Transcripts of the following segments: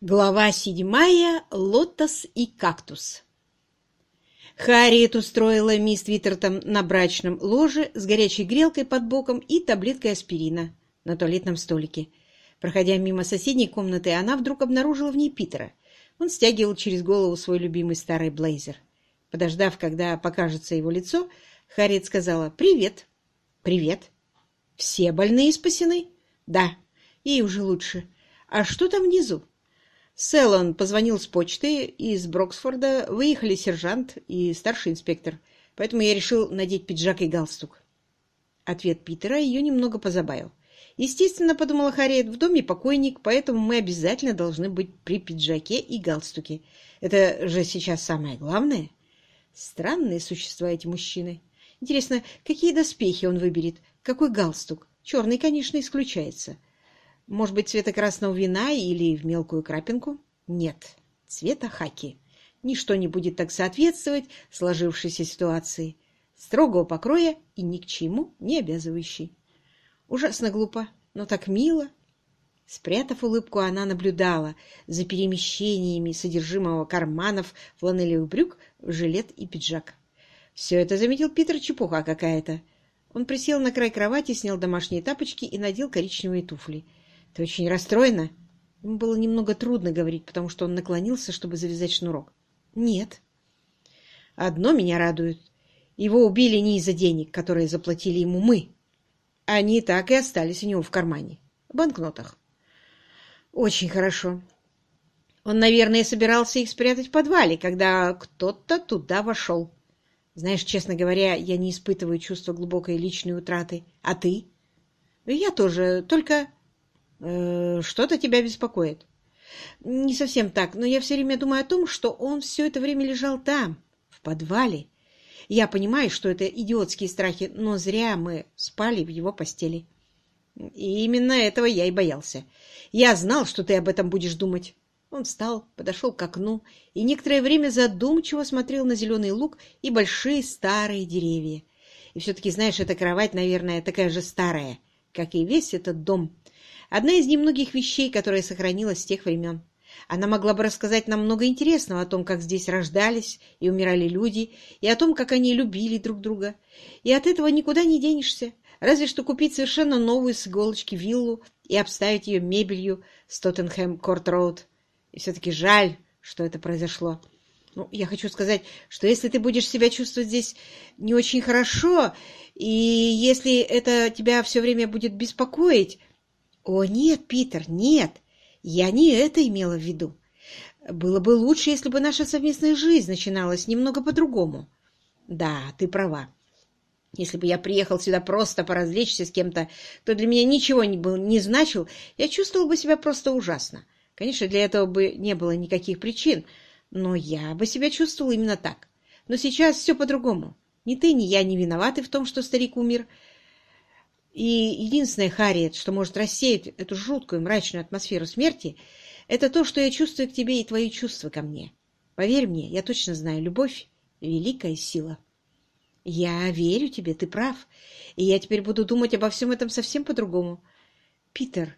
Глава седьмая. Лотос и кактус. Харриет устроила мисс Виттертон на брачном ложе с горячей грелкой под боком и таблеткой аспирина на туалетном столике. Проходя мимо соседней комнаты, она вдруг обнаружила в ней Питера. Он стягивал через голову свой любимый старый блейзер. Подождав, когда покажется его лицо, Харриет сказала «Привет». «Привет». «Все больные спасены?» «Да». «Ей уже лучше». «А что там внизу?» Селлон позвонил с почты, из Броксфорда выехали сержант и старший инспектор, поэтому я решил надеть пиджак и галстук. Ответ Питера ее немного позабавил. Естественно, подумала Харриет, в доме покойник, поэтому мы обязательно должны быть при пиджаке и галстуке. Это же сейчас самое главное. Странные существа эти мужчины. Интересно, какие доспехи он выберет, какой галстук? Черный, конечно, исключается. Может быть, цвета красного вина или в мелкую крапинку? Нет, цвета хаки. Ничто не будет так соответствовать сложившейся ситуации. Строгого покроя и ни к чему не обязывающий. Ужасно глупо, но так мило. Спрятав улыбку, она наблюдала за перемещениями содержимого карманов фланелевых брюк в жилет и пиджак. Все это заметил Питер чепуха какая-то. Он присел на край кровати, снял домашние тапочки и надел коричневые туфли — ты очень расстроена? Ему было немного трудно говорить, потому что он наклонился, чтобы завязать шнурок. Нет. Одно меня радует. Его убили не из-за денег, которые заплатили ему мы. Они так и остались у него в кармане. В банкнотах. Очень хорошо. Он, наверное, собирался их спрятать в подвале, когда кто-то туда вошел. Знаешь, честно говоря, я не испытываю чувства глубокой личной утраты. А ты? Я тоже, только... Э, что-то тебя беспокоит. Не совсем так, но я все время думаю о том, что он все это время лежал там, в подвале. Я понимаю, что это идиотские страхи, но зря мы спали в его постели. И именно этого я и боялся. Я знал, что ты об этом будешь думать. Он встал, подошел к окну и некоторое время задумчиво смотрел на зеленый луг и большие старые деревья. И все-таки, знаешь, эта кровать, наверное, такая же старая, как и весь этот дом, Одна из немногих вещей, которая сохранилась с тех времен. Она могла бы рассказать нам много интересного о том, как здесь рождались и умирали люди, и о том, как они любили друг друга. И от этого никуда не денешься, разве что купить совершенно новую с иголочки виллу и обставить ее мебелью с Тоттенхэм Корт-Роуд. И все-таки жаль, что это произошло. Ну, я хочу сказать, что если ты будешь себя чувствовать здесь не очень хорошо, и если это тебя все время будет беспокоить, «О, нет, Питер, нет! Я не это имела в виду. Было бы лучше, если бы наша совместная жизнь начиналась немного по-другому. Да, ты права. Если бы я приехал сюда просто поразвлечься с кем-то, кто для меня ничего не, был, не значил, я чувствовал бы себя просто ужасно. Конечно, для этого бы не было никаких причин, но я бы себя чувствовал именно так. Но сейчас все по-другому. Ни ты, ни я не виноваты в том, что старик умер. И единственное, Харриет, что может рассеять эту жуткую мрачную атмосферу смерти, это то, что я чувствую к тебе и твои чувства ко мне. Поверь мне, я точно знаю, любовь — великая сила. Я верю тебе, ты прав, и я теперь буду думать обо всем этом совсем по-другому. Питер,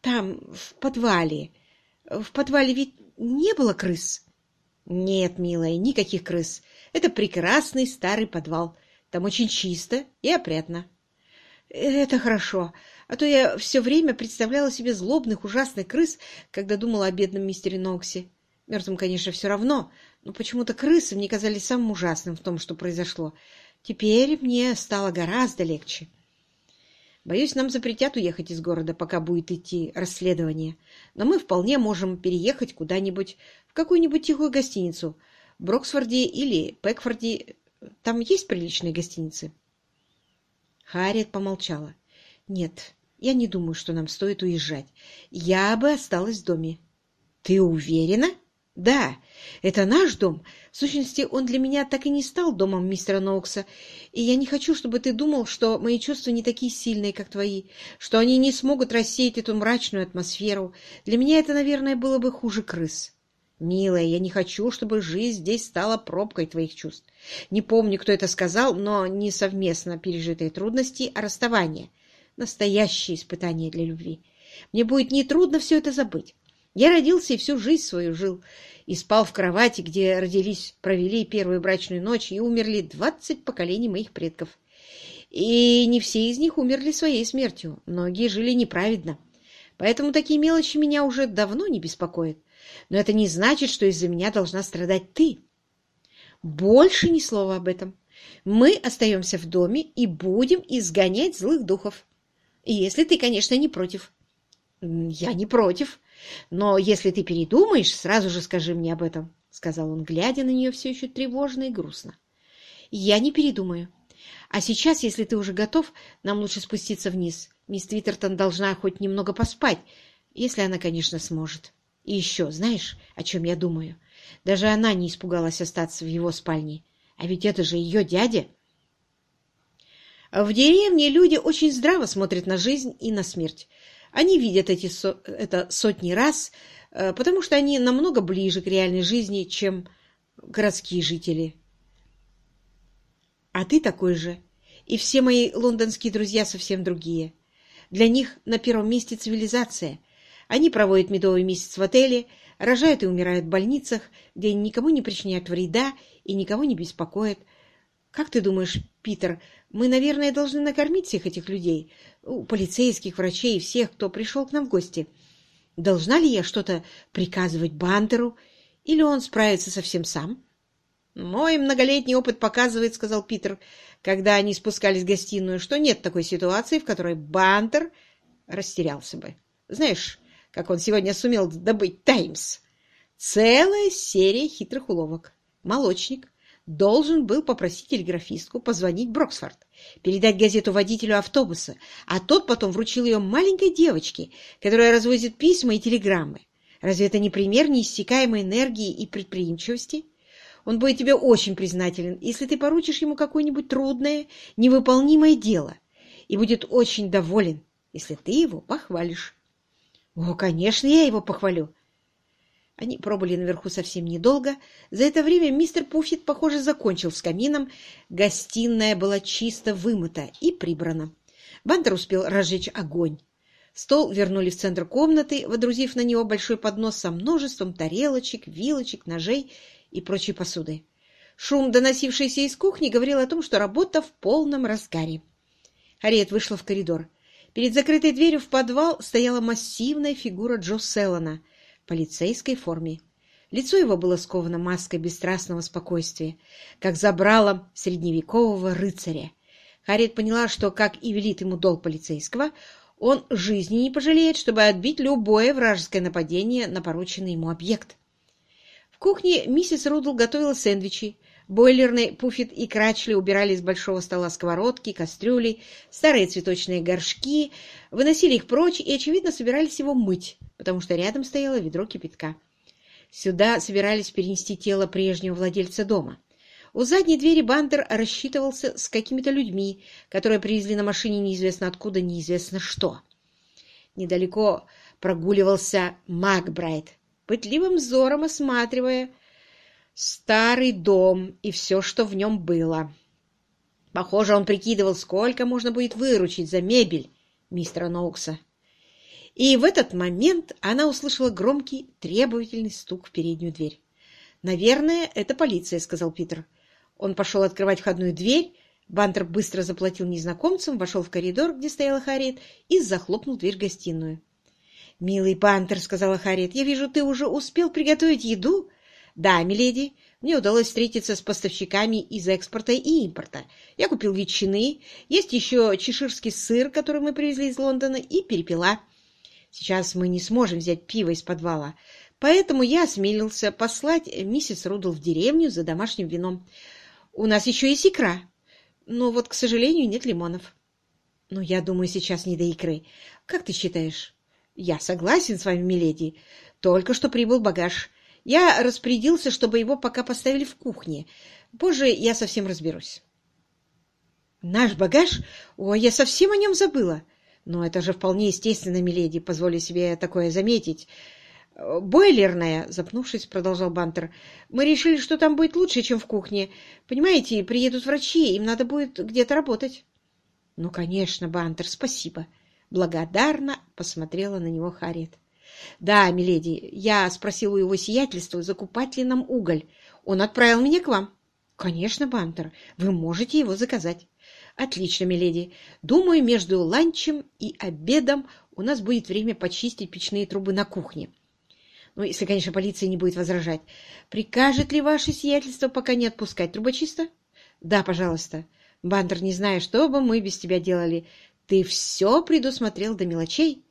там, в подвале, в подвале ведь не было крыс? Нет, милая, никаких крыс. Это прекрасный старый подвал. Там очень чисто и опрятно. Это хорошо, а то я все время представляла себе злобных, ужасных крыс, когда думала о бедном мистере Ноксе. Мертвым, конечно, все равно, но почему-то крысы мне казались самым ужасным в том, что произошло. Теперь мне стало гораздо легче. Боюсь, нам запретят уехать из города, пока будет идти расследование. Но мы вполне можем переехать куда-нибудь, в какую-нибудь тихую гостиницу. В Броксфорде или Пекфорде. Там есть приличные гостиницы? Харриет помолчала. «Нет, я не думаю, что нам стоит уезжать. Я бы осталась в доме». «Ты уверена?» «Да, это наш дом. В сущности, он для меня так и не стал домом мистера Ноукса, и я не хочу, чтобы ты думал, что мои чувства не такие сильные, как твои, что они не смогут рассеять эту мрачную атмосферу. Для меня это, наверное, было бы хуже крыс». «Милая, я не хочу, чтобы жизнь здесь стала пробкой твоих чувств. Не помню, кто это сказал, но не совместно пережитые трудности, а расставание. Настоящее испытание для любви. Мне будет нетрудно все это забыть. Я родился и всю жизнь свою жил, и спал в кровати, где родились, провели первую брачную ночь и умерли двадцать поколений моих предков. И не все из них умерли своей смертью, многие жили неправедно. Поэтому такие мелочи меня уже давно не беспокоят. Но это не значит, что из-за меня должна страдать ты. Больше ни слова об этом. Мы остаемся в доме и будем изгонять злых духов. Если ты, конечно, не против. Я не против. Но если ты передумаешь, сразу же скажи мне об этом, — сказал он, глядя на нее все еще тревожно и грустно. Я не передумаю. А сейчас, если ты уже готов, нам лучше спуститься вниз. Мисс Твиттертон должна хоть немного поспать, если она, конечно, сможет. И еще, знаешь, о чем я думаю? Даже она не испугалась остаться в его спальне. А ведь это же ее дядя. В деревне люди очень здраво смотрят на жизнь и на смерть. Они видят эти со это сотни раз, э, потому что они намного ближе к реальной жизни, чем городские жители. А ты такой же. И все мои лондонские друзья совсем другие. Для них на первом месте цивилизация. Они проводят медовый месяц в отеле, рожают и умирают в больницах, где никому не причиняют вреда и никого не беспокоят. Как ты думаешь, Питер, мы, наверное, должны накормить всех этих людей, полицейских, врачей и всех, кто пришел к нам в гости. Должна ли я что-то приказывать Бантеру, или он справится совсем сам? Мой многолетний опыт показывает, — сказал Питер, когда они спускались в гостиную, — что нет такой ситуации, в которой Бантер растерялся бы. Знаешь, как он сегодня сумел добыть «Таймс»? Целая серия хитрых уловок. Молочник, должен был попросить телеграфистку позвонить Броксфорд, передать газету водителю автобуса, а тот потом вручил ее маленькой девочке, которая развозит письма и телеграммы. Разве это не пример неиссякаемой энергии и предприимчивости? Он будет тебе очень признателен, если ты поручишь ему какое-нибудь трудное, невыполнимое дело, и будет очень доволен, если ты его похвалишь. О, конечно, я его похвалю. Они пробыли наверху совсем недолго. За это время мистер Пуффит, похоже, закончил с камином. Гостиная была чисто вымыта и прибрана. Бантер успел разжечь огонь. Стол вернули в центр комнаты, водрузив на него большой поднос со множеством тарелочек, вилочек, ножей и прочей посуды. Шум, доносившийся из кухни, говорил о том, что работа в полном разгаре. Харриет вышла в коридор. Перед закрытой дверью в подвал стояла массивная фигура Джо Селлана — полицейской форме. Лицо его было сковано маской бесстрастного спокойствия, как забралом средневекового рыцаря. Харриет поняла, что, как и велит ему долг полицейского, он жизни не пожалеет, чтобы отбить любое вражеское нападение на порученный ему объект. Кухне миссис Рудл готовила сэндвичи. Бойлерный Пуффит и Крачли убирали с большого стола сковородки, кастрюли, старые цветочные горшки, выносили их прочь и, очевидно, собирались его мыть, потому что рядом стояло ведро кипятка. Сюда собирались перенести тело прежнего владельца дома. У задней двери Бандер рассчитывался с какими-то людьми, которые привезли на машине неизвестно откуда, неизвестно что. Недалеко прогуливался Макбрайт, пытливым взором осматривая старый дом и все, что в нем было. Похоже, он прикидывал, сколько можно будет выручить за мебель мистера Ноукса. И в этот момент она услышала громкий, требовательный стук в переднюю дверь. «Наверное, это полиция», — сказал Питер. Он пошел открывать входную дверь. Бантер быстро заплатил незнакомцам, вошел в коридор, где стояла Харриет, и захлопнул дверь в гостиную. «Милый Бантер», — сказала Харриет, — «я вижу, ты уже успел приготовить еду?» «Да, миледи, мне удалось встретиться с поставщиками из экспорта и импорта. Я купил ветчины, есть еще чеширский сыр, который мы привезли из Лондона, и перепела. Сейчас мы не сможем взять пиво из подвала, поэтому я осмелился послать миссис Рудл в деревню за домашним вином. У нас еще есть икра, но вот, к сожалению, нет лимонов. Но ну, я думаю, сейчас не до икры. Как ты считаешь? Я согласен с вами, миледи. Только что прибыл багаж. Я распорядился, чтобы его пока поставили в кухне. Позже я совсем разберусь. Наш багаж? О, я совсем о нем забыла. Но это же вполне естественно, миледи, позволю себе такое заметить. «Бойлерная», — запнувшись, продолжал Бантер. «Мы решили, что там будет лучше, чем в кухне. Понимаете, приедут врачи, им надо будет где-то работать». «Ну, конечно, Бантер, спасибо». Благодарно посмотрела на него Харриет. «Да, миледи, я спросил у его сиятельства, закупать ли нам уголь. Он отправил меня к вам». «Конечно, Бантер, вы можете его заказать». «Отлично, миледи. Думаю, между ланчем и обедом у нас будет время почистить печные трубы на кухне. Ну, если, конечно, полиция не будет возражать. Прикажет ли ваше сиятельство пока не отпускать трубочиста?» «Да, пожалуйста. Бантер, не знаю, что бы мы без тебя делали. Ты все предусмотрел до мелочей?»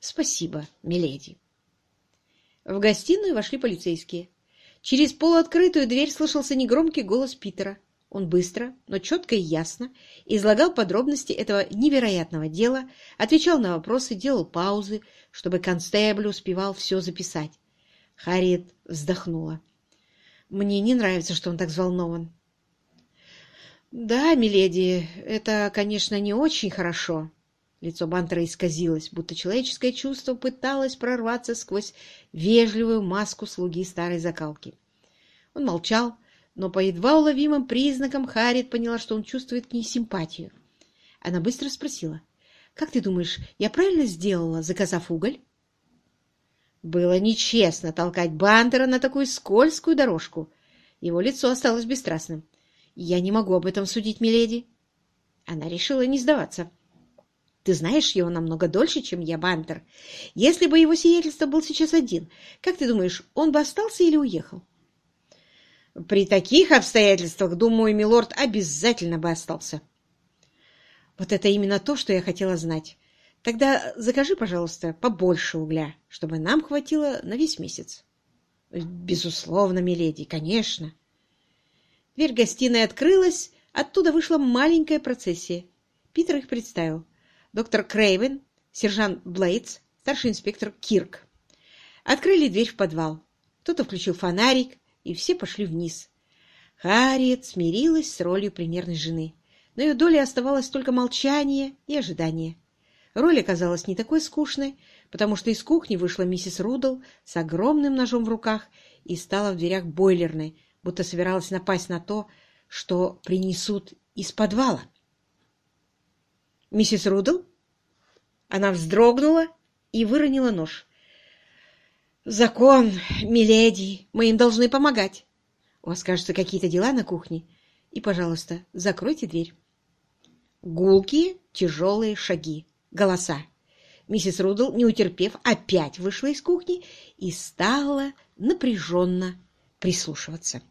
«Спасибо, миледи». В гостиную вошли полицейские. Через полуоткрытую дверь слышался негромкий голос Питера. Он быстро, но четко и ясно излагал подробности этого невероятного дела, отвечал на вопросы, делал паузы, чтобы констебль успевал все записать. Харриет вздохнула. «Мне не нравится, что он так взволнован». «Да, миледи, это, конечно, не очень хорошо». Лицо Бантера исказилось, будто человеческое чувство пыталось прорваться сквозь вежливую маску слуги старой закалки. Он молчал, но по едва уловимым признакам Харриет поняла, что он чувствует к ней симпатию. Она быстро спросила, «Как ты думаешь, я правильно сделала, заказав уголь?» Было нечестно толкать Бантера на такую скользкую дорожку. Его лицо осталось бесстрастным. «Я не могу об этом судить, миледи». Она решила не сдаваться. «Ты знаешь его намного дольше, чем я, Бантер. Если бы его сиятельство был сейчас один, как ты думаешь, он бы остался или уехал?» При таких обстоятельствах, думаю, милорд обязательно бы остался. Вот это именно то, что я хотела знать. Тогда закажи, пожалуйста, побольше угля, чтобы нам хватило на весь месяц. Безусловно, миледи, конечно. Дверь гостиной открылась, оттуда вышла маленькая процессия. Питер их представил. Доктор Крейвен, сержант Блейдс, старший инспектор Кирк. Открыли дверь в подвал. Кто-то включил фонарик, и все пошли вниз. Харриет смирилась с ролью примерной жены. На ее доле оставалось только молчание и ожидание. Роль оказалась не такой скучной, потому что из кухни вышла миссис Рудл с огромным ножом в руках и стала в дверях бойлерной, будто собиралась напасть на то, что принесут из подвала. «Миссис Рудл?» Она вздрогнула и выронила нож. «Закон, миледи, мы им должны помогать. У вас, кажется, какие-то дела на кухне. И, пожалуйста, закройте дверь». Гулкие, тяжелые шаги, голоса. Миссис Рудл, не утерпев, опять вышла из кухни и стала напряженно прислушиваться.